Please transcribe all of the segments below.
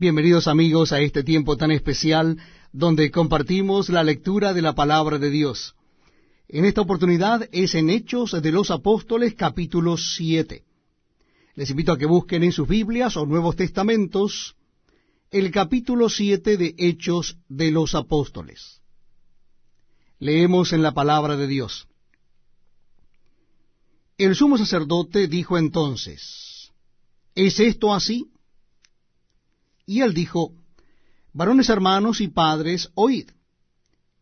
Bienvenidos amigos a este tiempo tan especial donde compartimos la lectura de la palabra de Dios. En esta oportunidad es en Hechos de los Apóstoles capítulo 7. Les invito a que busquen en sus Biblias o Nuevos Testamentos el capítulo 7 de Hechos de los Apóstoles. Leemos en la palabra de Dios. El sumo sacerdote dijo entonces, ¿es esto así? Y él dijo, Varones hermanos y padres, oíd.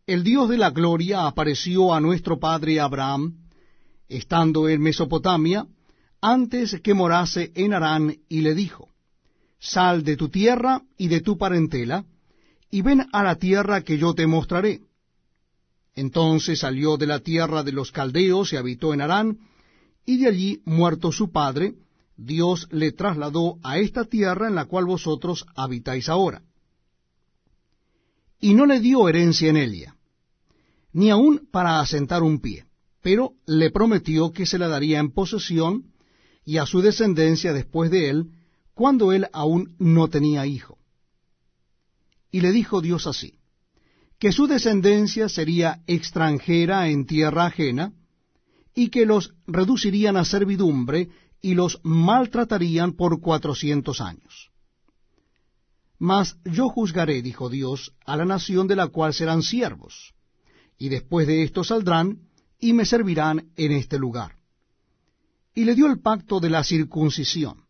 El Dios de la gloria apareció a nuestro padre Abraham, estando en Mesopotamia, antes que morase en Harán, y le dijo, Sal de tu tierra y de tu parentela, y ven a la tierra que yo te mostraré. Entonces salió de la tierra de los caldeos y habitó en Harán, y de allí, muerto su padre, Dios le trasladó a esta tierra en la cual vosotros habitáis ahora. Y no le dio herencia en ella, ni aun para asentar un pie, pero le prometió que se la daría en posesión y a su descendencia después de él, cuando él aún no tenía hijo. Y le dijo Dios así, que su descendencia sería extranjera en tierra ajena, y que los reducirían a servidumbre y los maltratarían por cuatrocientos años. Mas yo juzgaré, dijo Dios, a la nación de la cual serán siervos, y después de esto saldrán y me servirán en este lugar. Y le dio el pacto de la circuncisión.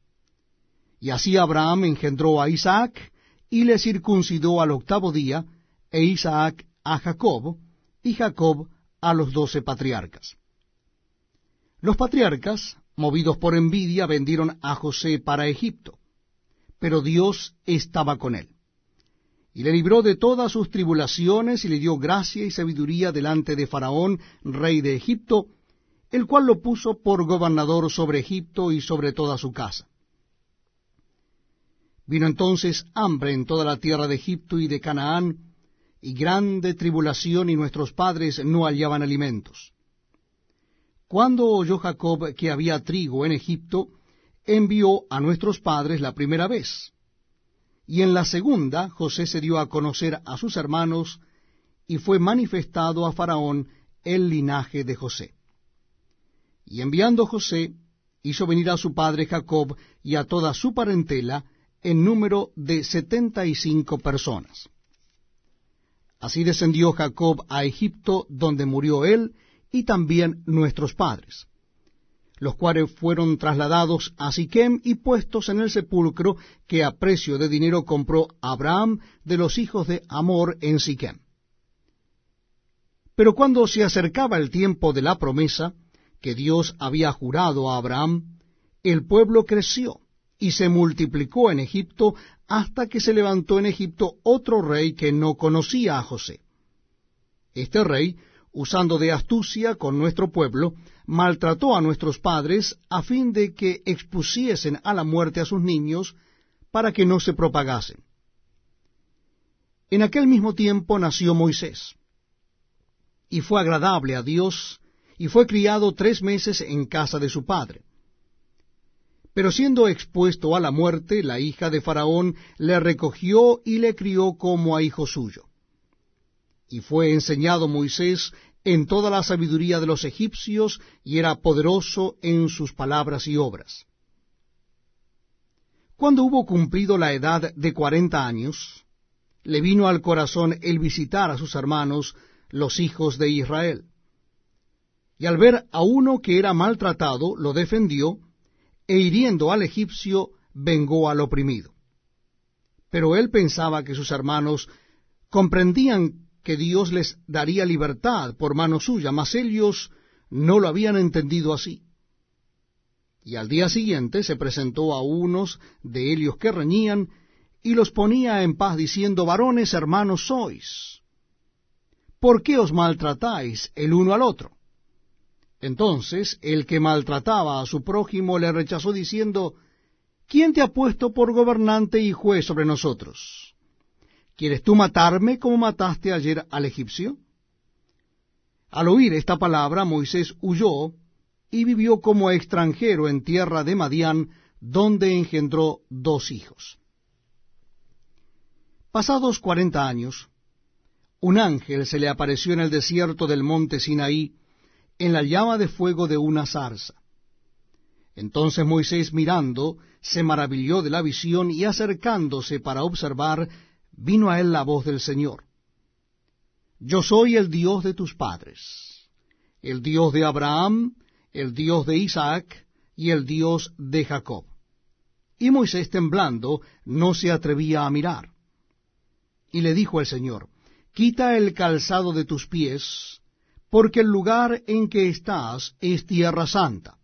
Y así Abraham engendró a Isaac, y le circuncidó al octavo día, e Isaac a Jacob, y Jacob a los doce patriarcas. Los patriarcas movidos por envidia, vendieron a José para Egipto. Pero Dios estaba con él. Y le libró de todas sus tribulaciones y le dio gracia y sabiduría delante de Faraón, rey de Egipto, el cual lo puso por gobernador sobre Egipto y sobre toda su casa. Vino entonces hambre en toda la tierra de Egipto y de Canaán, y grande tribulación, y nuestros padres no hallaban alimentos. Cuando oyó Jacob que había trigo en Egipto, envió a nuestros padres la primera vez. Y en la segunda José se dio a conocer a sus hermanos, y fue manifestado a Faraón el linaje de José. Y enviando José, hizo venir a su padre Jacob y a toda su parentela, en número de setenta y cinco personas. Así descendió Jacob a Egipto, donde murió él, y también nuestros padres, los cuales fueron trasladados a Siquem y puestos en el sepulcro que a precio de dinero compró Abraham de los hijos de Amor en Siquem. Pero cuando se acercaba el tiempo de la promesa que Dios había jurado a Abraham, el pueblo creció y se multiplicó en Egipto hasta que se levantó en Egipto otro rey que no conocía a José. Este rey usando de astucia con nuestro pueblo, maltrató a nuestros padres a fin de que expusiesen a la muerte a sus niños para que no se propagasen. En aquel mismo tiempo nació Moisés, y fue agradable a Dios, y fue criado tres meses en casa de su padre. Pero siendo expuesto a la muerte, la hija de Faraón le recogió y le crió como a hijo suyo. Y fue enseñado Moisés en toda la sabiduría de los egipcios, y era poderoso en sus palabras y obras. Cuando hubo cumplido la edad de cuarenta años, le vino al corazón el visitar a sus hermanos, los hijos de Israel. Y al ver a uno que era maltratado, lo defendió, e hiriendo al egipcio, vengó al oprimido. Pero él pensaba que sus hermanos comprendían que Dios les daría libertad por mano suya, mas ellos no lo habían entendido así. Y al día siguiente se presentó a unos de ellos que reñían, y los ponía en paz, diciendo, varones hermanos sois, ¿por qué os maltratáis el uno al otro? Entonces el que maltrataba a su prójimo le rechazó, diciendo, ¿quién te ha puesto por gobernante y juez sobre nosotros? ¿Quieres tú matarme como mataste ayer al egipcio? Al oír esta palabra, Moisés huyó y vivió como extranjero en tierra de Madián, donde engendró dos hijos. Pasados cuarenta años, un ángel se le apareció en el desierto del monte Sinaí, en la llama de fuego de una zarza. Entonces Moisés mirando, se maravilló de la visión y acercándose para observar, vino a él la voz del Señor. Yo soy el Dios de tus padres, el Dios de Abraham, el Dios de Isaac y el Dios de Jacob. Y Moisés temblando no se atrevía a mirar. Y le dijo el Señor, Quita el calzado de tus pies, porque el lugar en que estás es tierra santa.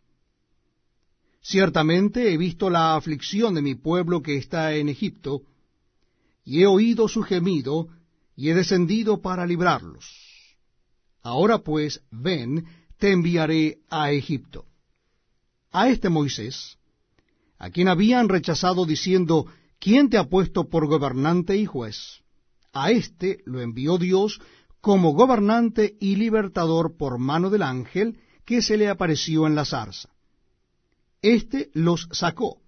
Ciertamente he visto la aflicción de mi pueblo que está en Egipto, y he oído su gemido, y he descendido para librarlos. Ahora pues, ven, te enviaré a Egipto. A este Moisés, a quien habían rechazado diciendo, ¿quién te ha puesto por gobernante y juez? A éste lo envió Dios como gobernante y libertador por mano del ángel que se le apareció en la zarza. Este los sacó,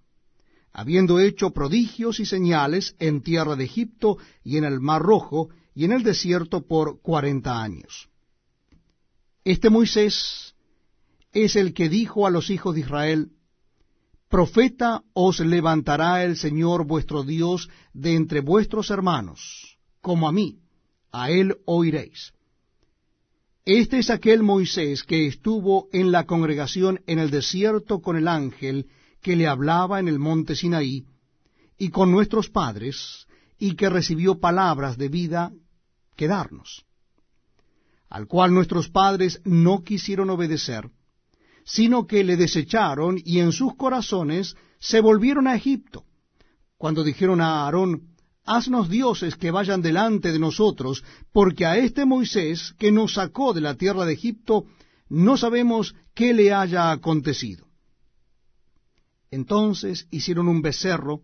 habiendo hecho prodigios y señales en tierra de Egipto y en el mar rojo y en el desierto por cuarenta años. Este Moisés es el que dijo a los hijos de Israel, Profeta os levantará el Señor vuestro Dios de entre vuestros hermanos, como a mí, a él oiréis. Este es aquel Moisés que estuvo en la congregación en el desierto con el ángel que le hablaba en el monte Sinaí, y con nuestros padres, y que recibió palabras de vida que darnos, al cual nuestros padres no quisieron obedecer, sino que le desecharon y en sus corazones se volvieron a Egipto, cuando dijeron a Aarón, haznos dioses que vayan delante de nosotros, porque a este Moisés que nos sacó de la tierra de Egipto, no sabemos qué le haya acontecido. Entonces hicieron un becerro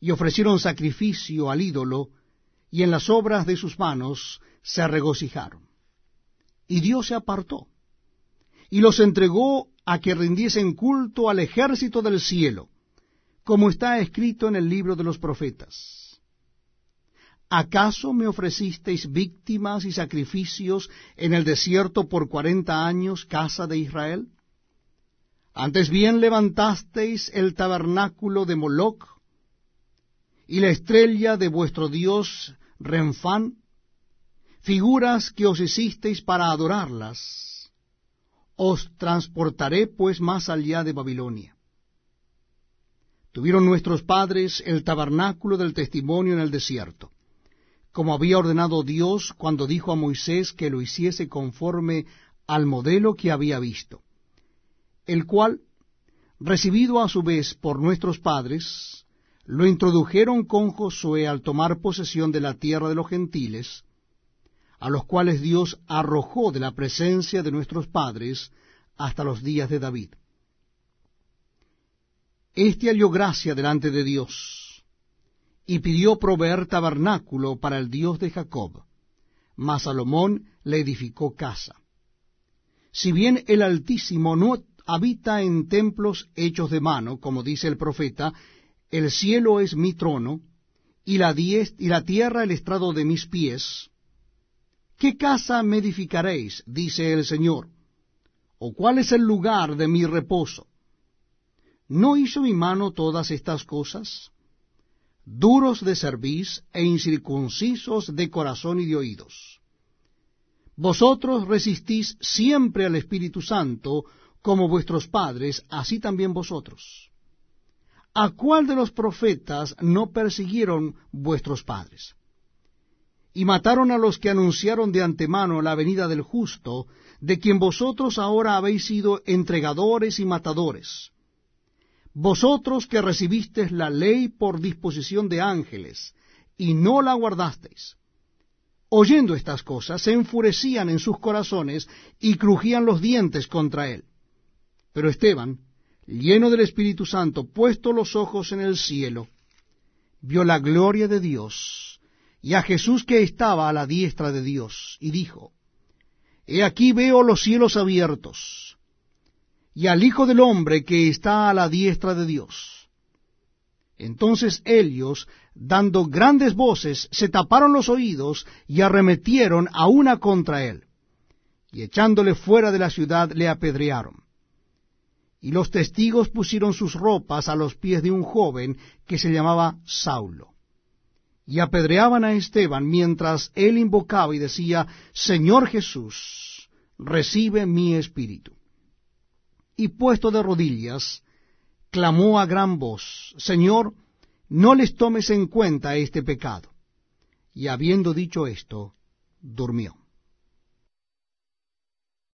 y ofrecieron sacrificio al ídolo, y en las obras de sus manos se regocijaron. Y Dios se apartó, y los entregó a que rindiesen culto al ejército del cielo, como está escrito en el libro de los profetas ¿Acaso me ofrecisteis víctimas y sacrificios en el desierto por cuarenta años, casa de Israel? Antes bien levantasteis el tabernáculo de Moloc y la estrella de vuestro dios Renfán, figuras que os hicisteis para adorarlas. Os transportaré pues más allá de Babilonia. Tuvieron nuestros padres el tabernáculo del testimonio en el desierto como había ordenado Dios cuando dijo a Moisés que lo hiciese conforme al modelo que había visto, el cual, recibido a su vez por nuestros padres, lo introdujeron con Josué al tomar posesión de la tierra de los gentiles, a los cuales Dios arrojó de la presencia de nuestros padres hasta los días de David. Este halló gracia delante de Dios, y pidió proveer tabernáculo para el Dios de Jacob. Mas Salomón le edificó casa. Si bien el Altísimo no habita en templos hechos de mano, como dice el profeta, el cielo es mi trono, y la, y la tierra el estrado de mis pies, ¿qué casa me edificaréis? dice el Señor, o cuál es el lugar de mi reposo. ¿No hizo mi mano todas estas cosas? duros de cerviz e incircuncisos de corazón y de oídos. Vosotros resistís siempre al Espíritu Santo, como vuestros padres, así también vosotros. ¿A cuál de los profetas no persiguieron vuestros padres? Y mataron a los que anunciaron de antemano la venida del justo, de quien vosotros ahora habéis sido entregadores y matadores vosotros que recibisteis la ley por disposición de ángeles, y no la guardasteis. Oyendo estas cosas, se enfurecían en sus corazones y crujían los dientes contra él. Pero Esteban, lleno del Espíritu Santo, puesto los ojos en el cielo, vio la gloria de Dios y a Jesús que estaba a la diestra de Dios, y dijo, He aquí veo los cielos abiertos, y al Hijo del Hombre que está a la diestra de Dios. Entonces ellos, dando grandes voces, se taparon los oídos y arremetieron a una contra él, y echándole fuera de la ciudad le apedrearon. Y los testigos pusieron sus ropas a los pies de un joven que se llamaba Saulo. Y apedreaban a Esteban mientras él invocaba y decía, Señor Jesús, recibe mi espíritu. Y puesto de rodillas, clamó a gran voz, Señor, no les tomes en cuenta este pecado. Y habiendo dicho esto, durmió.